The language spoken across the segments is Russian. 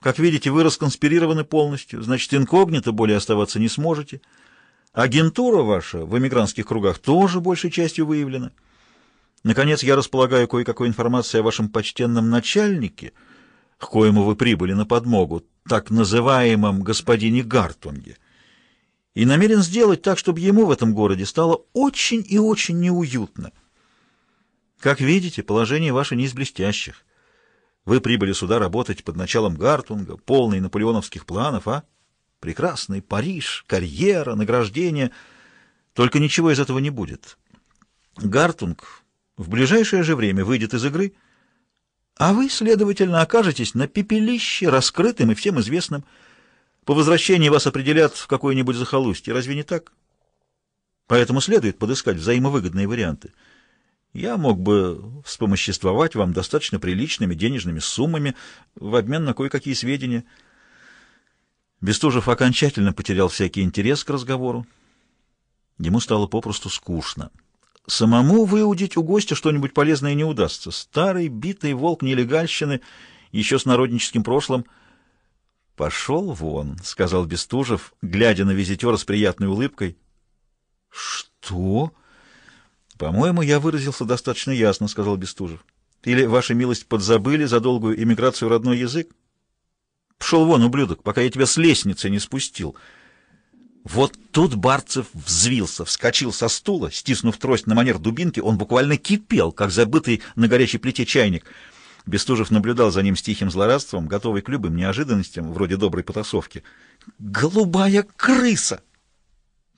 Как видите, вы расконспирированы полностью, значит, инкогнито более оставаться не сможете. Агентура ваша в эмигрантских кругах тоже большей частью выявлена. Наконец, я располагаю кое-какой информацией о вашем почтенном начальнике, к коему вы прибыли на подмогу, так называемом господине Гартунге, и намерен сделать так, чтобы ему в этом городе стало очень и очень неуютно. Как видите, положение ваше не из блестящих. Вы прибыли сюда работать под началом Гартунга, полный наполеоновских планов, а? Прекрасный Париж, карьера, награждение. Только ничего из этого не будет. Гартунг в ближайшее же время выйдет из игры, а вы, следовательно, окажетесь на пепелище, раскрытым и всем известным. По возвращении вас определят в какое-нибудь захолустье. Разве не так? Поэтому следует подыскать взаимовыгодные варианты. Я мог бы вспомоществовать вам достаточно приличными денежными суммами в обмен на кое-какие сведения. Бестужев окончательно потерял всякий интерес к разговору. Ему стало попросту скучно. Самому выудить у гостя что-нибудь полезное не удастся. Старый, битый волк нелегальщины, еще с народническим прошлым. «Пошел вон», — сказал Бестужев, глядя на визитера с приятной улыбкой. «Что?» «По-моему, я выразился достаточно ясно», — сказал Бестужев. «Или, ваша милость, подзабыли за долгую эмиграцию родной язык?» «Пшел вон, ублюдок, пока я тебя с лестницы не спустил». Вот тут Барцев взвился, вскочил со стула, стиснув трость на манер дубинки, он буквально кипел, как забытый на горячей плите чайник. Бестужев наблюдал за ним с тихим злорадством, готовый к любым неожиданностям, вроде доброй потасовки. «Голубая крыса!»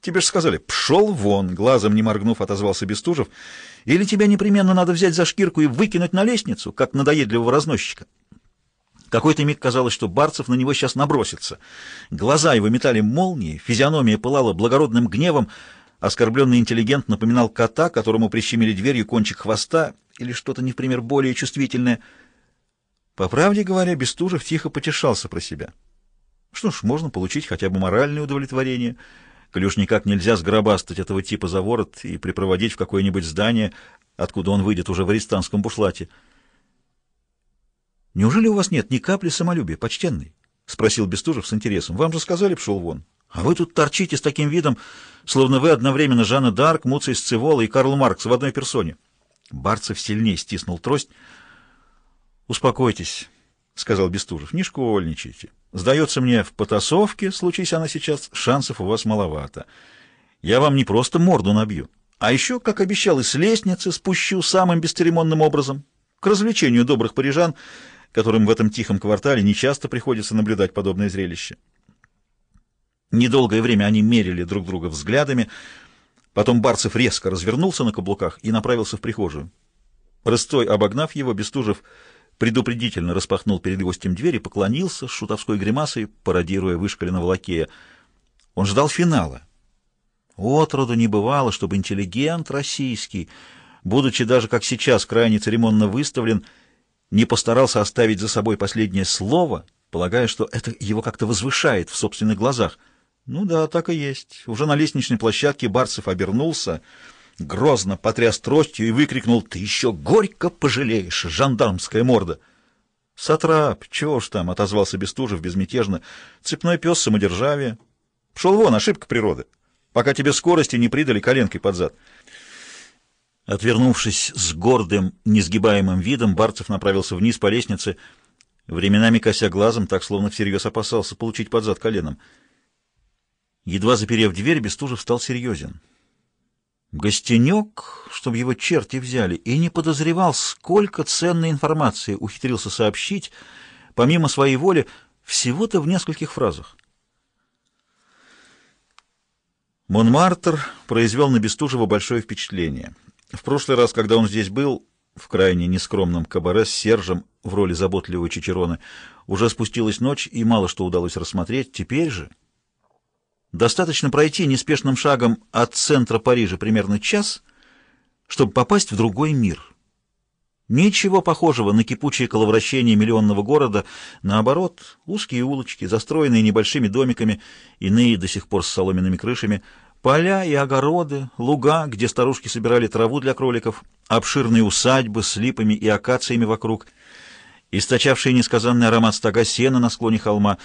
Тебе же сказали, пшел вон, глазом не моргнув, отозвался Бестужев. Или тебя непременно надо взять за шкирку и выкинуть на лестницу, как надоедливого разносчика. Какой-то миг казалось, что Барцев на него сейчас набросится. Глаза его метали молнии, физиономия пылала благородным гневом, оскорбленный интеллигент напоминал кота, которому прищемили дверью кончик хвоста или что-то не в пример более чувствительное. По правде говоря, Бестужев тихо потешался про себя. Что ж, можно получить хотя бы моральное удовлетворение — коли уж никак нельзя сгробастать этого типа за ворот и припроводить в какое-нибудь здание, откуда он выйдет уже в арестантском бушлате. «Неужели у вас нет ни капли самолюбия, почтенный?» — спросил Бестужев с интересом. «Вам же сказали, пшел вон. А вы тут торчите с таким видом, словно вы одновременно Жанна Д'Арк, Муций Сцевола и Карл Маркс в одной персоне». Барцев сильнее стиснул трость. «Успокойтесь», — сказал Бестужев. «Не школьничайте». Сдается мне, в потасовке, случись она сейчас, шансов у вас маловато. Я вам не просто морду набью, а еще, как обещал, и с лестницы спущу самым бесцеремонным образом, к развлечению добрых парижан, которым в этом тихом квартале нечасто приходится наблюдать подобное зрелище. Недолгое время они мерили друг друга взглядами, потом Барцев резко развернулся на каблуках и направился в прихожую. Рыстой обогнав его, Бестужев предупредительно распахнул перед гостем дверь и поклонился с шутовской гримасой, пародируя вышкаленного лакея. Он ждал финала. Отроду не бывало, чтобы интеллигент российский, будучи даже как сейчас крайне церемонно выставлен, не постарался оставить за собой последнее слово, полагая, что это его как-то возвышает в собственных глазах. Ну да, так и есть. Уже на лестничной площадке Барцев обернулся — грозно потряс тростью и выкрикнул «Ты еще горько пожалеешь, жандармская морда!» «Сатрап, чего ж там?» — отозвался Бестужев безмятежно. «Цепной пес самодержавия. Пшел вон, ошибка природы. Пока тебе скорости не придали коленкой под зад». Отвернувшись с гордым, несгибаемым видом, Барцев направился вниз по лестнице, временами кося глазом, так словно всерьез опасался получить под зад коленом. Едва заперев дверь, Бестужев стал серьезен. Гостенек, чтобы его черти взяли, и не подозревал, сколько ценной информации ухитрился сообщить, помимо своей воли, всего-то в нескольких фразах. Монмартр произвел на Бестужева большое впечатление. В прошлый раз, когда он здесь был, в крайне нескромном кабаре с Сержем в роли заботливого Чичерона, уже спустилась ночь, и мало что удалось рассмотреть. Теперь же... Достаточно пройти неспешным шагом от центра Парижа примерно час, чтобы попасть в другой мир. Ничего похожего на кипучее коловращение миллионного города, наоборот, узкие улочки, застроенные небольшими домиками, иные до сих пор с соломенными крышами, поля и огороды, луга, где старушки собирали траву для кроликов, обширные усадьбы с липами и акациями вокруг — источавшие несказанный аромат стога сена на склоне холма,